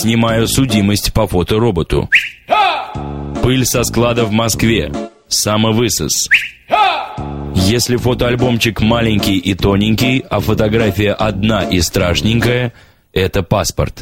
Снимаю судимость по фотороботу. Пыль со склада в Москве. Самовысос. Если фотоальбомчик маленький и тоненький, а фотография одна и страшненькая, это паспорт.